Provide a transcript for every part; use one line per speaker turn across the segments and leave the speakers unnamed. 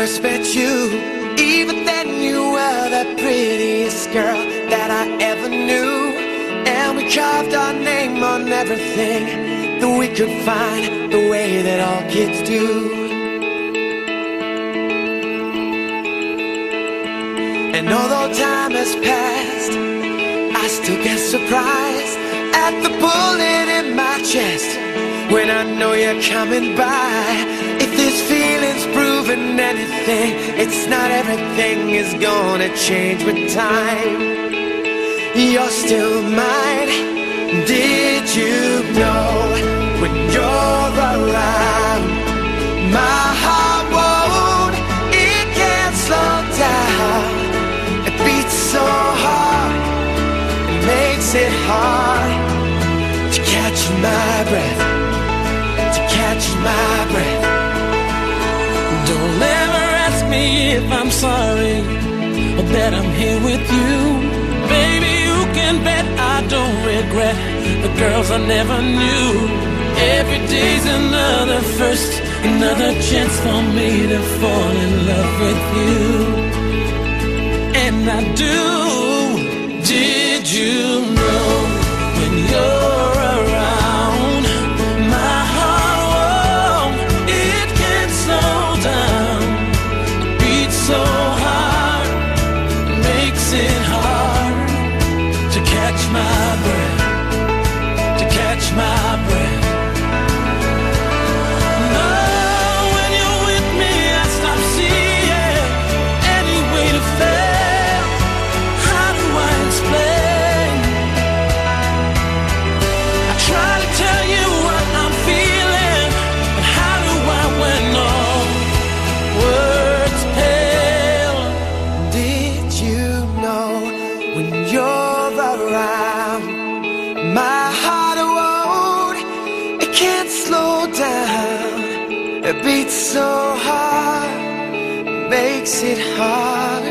you. Even then, you were the prettiest girl that I ever knew. And we carved our name on everything that we could find, the way that all kids do. And although time has passed, I still get surprised at the bullet in my chest when I know you're coming by. If this feeling's proven anything, it's not everything is gonna change with time. You're still mine. Did you know when you're around, my heart won't, it can't slow down. It beats so hard, it makes it hard to catch my breath, to catch my breath.
If I'm sorry or that I'm here with you. Baby, you can bet I don't regret the girls I never knew. Every day's another first, another chance for me to fall in love with you. And I do. Can't slow down. It beats so hard, makes it hard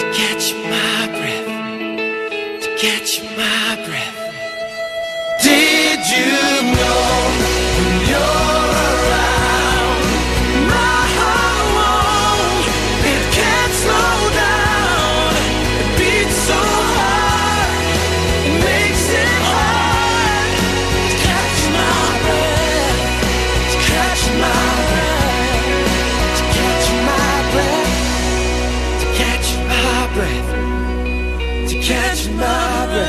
to catch my breath, to catch my breath.
Did you know catch my breath,